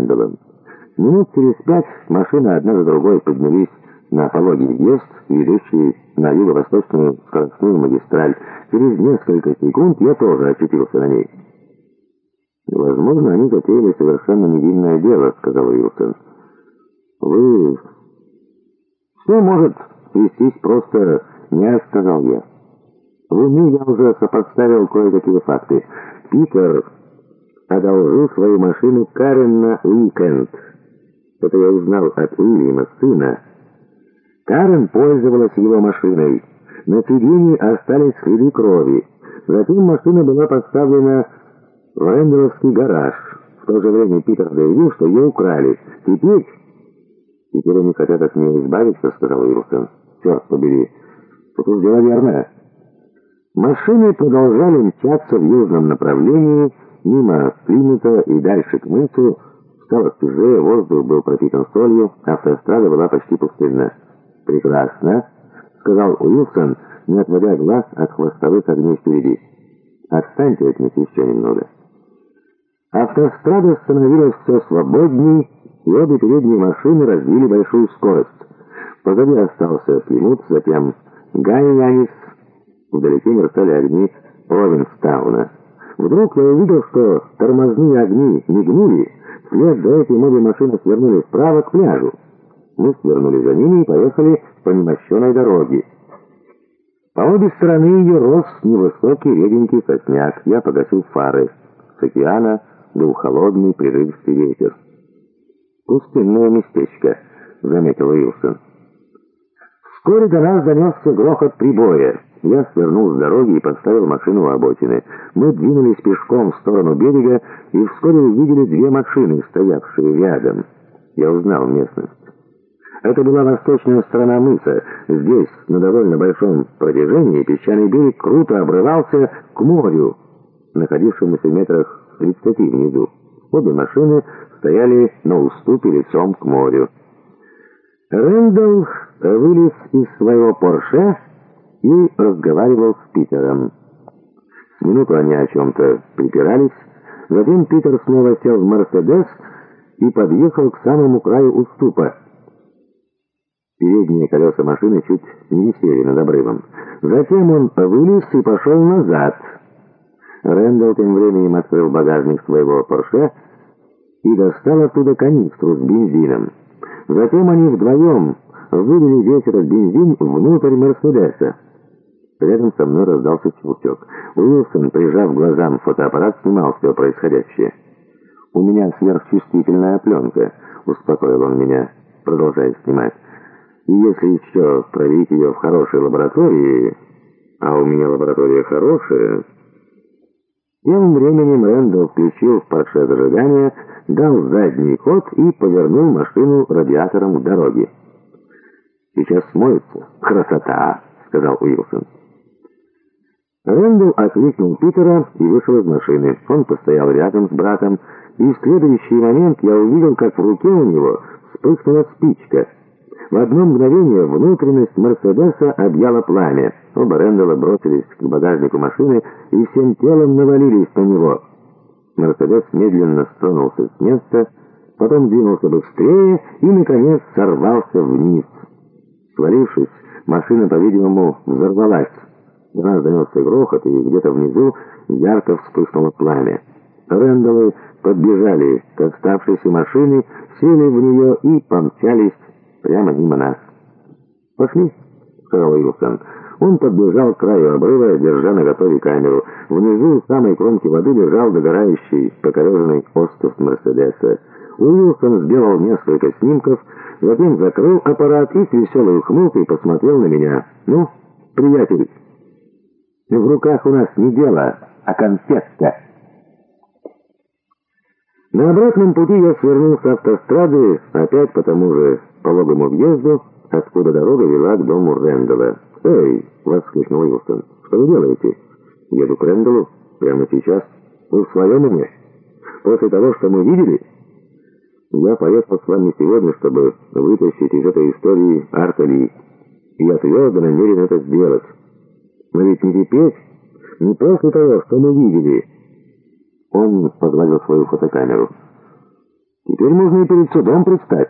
Рэндаллом. Минут через пять машины одна за другой поднялись на пологий въезд, ведущий на юго-восточную скоростную магистраль. Через несколько секунд я тоже очутился на ней. «Возможно, они затеяли совершенно невинное дело», — сказал Уилсон. «Вы...» «Все может свестись просто не», — сказал я. В уме я уже сопоставил кое-какие факты. Питер одолжил свою машину Карен на уикенд. Это я узнал от Уильяма, сына. Карен пользовалась его машиной. На сиденье остались следы крови. Затем машина была поставлена в Рэндалловский гараж. В то же время Питер заявил, что ее украли. Теперь... Теперь они хотят от нее избавиться, сказал Уилсон. Черт побери. Тут уж дело верное. Машины продолжали мчаться в южном направлении, мимо Плимута и дальше к мысу. Стало свежее, воздух был пропитан солью, автострада была почти пустынна. «Прекрасно», — сказал Уилсон, не отводя глаз от хвостовых огней впереди. «Отстаньте от них еще немного». Автострада становилась все свободней, и обе передние машины развили большую скорость. Позади остался Плимут, затем Гайянис, Вдалеке мерцали огни Провинстауна. Вдруг я увидел, что тормозные огни мигнули, вслед за этим обе машины свернули вправо к пляжу. Мы свернули за ними и поехали по немощенной дороге. По обе стороны ее рос невысокий реденький сосняк. Я погасил фары. С океана дул холодный прерывистый ветер. «Пустынное местечко», — заметил Уилсон. Вскоре до нас донесся грохот прибоя. Я свернул с дороги и поставил машину у обочины. Мы двинулись пешком в сторону берега и вскоре увидели две машины, стоявшие рядом. Я узнал местность. Это была восточная сторона мыса. Здесь, на довольно большом протяжении, песчаный берег круто обрывался к морю, находившемуся в метрах 30 внизу. Обе машины стояли на уступе лицом к морю. Рэндалл вылез из своего Порше и разговаривал с Питером. С минуту они о чем-то припирались, затем Питер снова сел в «Мерседес» и подъехал к самому краю уступа. Передние колеса машины чуть не висели над обрывом. Затем он вылез и пошел назад. Рэндалл тем временем открыл багажник своего «Порше» и достал оттуда канистру с бензином. Затем они вдвоем вылили весь этот бензин внутрь «Мерседеса». Рядом со мной раздался щелчок. Уилсон, прижав глазам фотоаппарат, снимал все происходящее. «У меня сверхчувствительная пленка», — успокоил он меня, продолжая снимать. «И если еще проверить ее в хорошей лаборатории, а у меня лаборатория хорошая...» Тем временем Рэндалл включил в парше зажигание, дал задний ход и повернул машину радиатором к дороге. «Сейчас смоется. Красота!» — сказал Уилсон. Рэндалл окликнул Питера и вышел из машины. Он постоял рядом с братом, и в следующий момент я увидел, как в руке у него вспыхнула спичка. В одно мгновение внутренность Мерседеса объяла пламя. Оба Рэндалла бросились к багажнику машины и всем телом навалились на него. Мерседес медленно стронулся с места, потом двинулся быстрее и, наконец, сорвался вниз. Свалившись, машина, по-видимому, взорвалась. До донесся грохот, и где-то внизу ярко вспыхнуло пламя. Рэндаллы подбежали к оставшейся машине, сели в нее и помчались прямо мимо нас. «Пошли», — сказал Уилсон. Он подбежал к краю обрыва, держа на готове камеру. Внизу, у самой кромки воды, лежал догорающий, покореженный остров Мерседеса. Уилсон сделал несколько снимков, затем закрыл аппарат и с веселой ухмылкой посмотрел на меня. «Ну, приятель...» В руках у нас не дело, а конфетка. На обратном пути я свернул с автострады опять по тому же пологому въезду, откуда дорога вела к дому Рэндалла. «Эй!» — воскликнул Уилсон. «Что вы делаете?» «Еду к Рэндаллу. Прямо сейчас. Вы в своем уме? После того, что мы видели?» «Я поехал с вами сегодня, чтобы вытащить из этой истории Артали. Я твердо намерен это сделать». Но ведь не теперь, не после того, что мы видели. Он погладил свою фотокамеру. Теперь можно и перед судом предстать.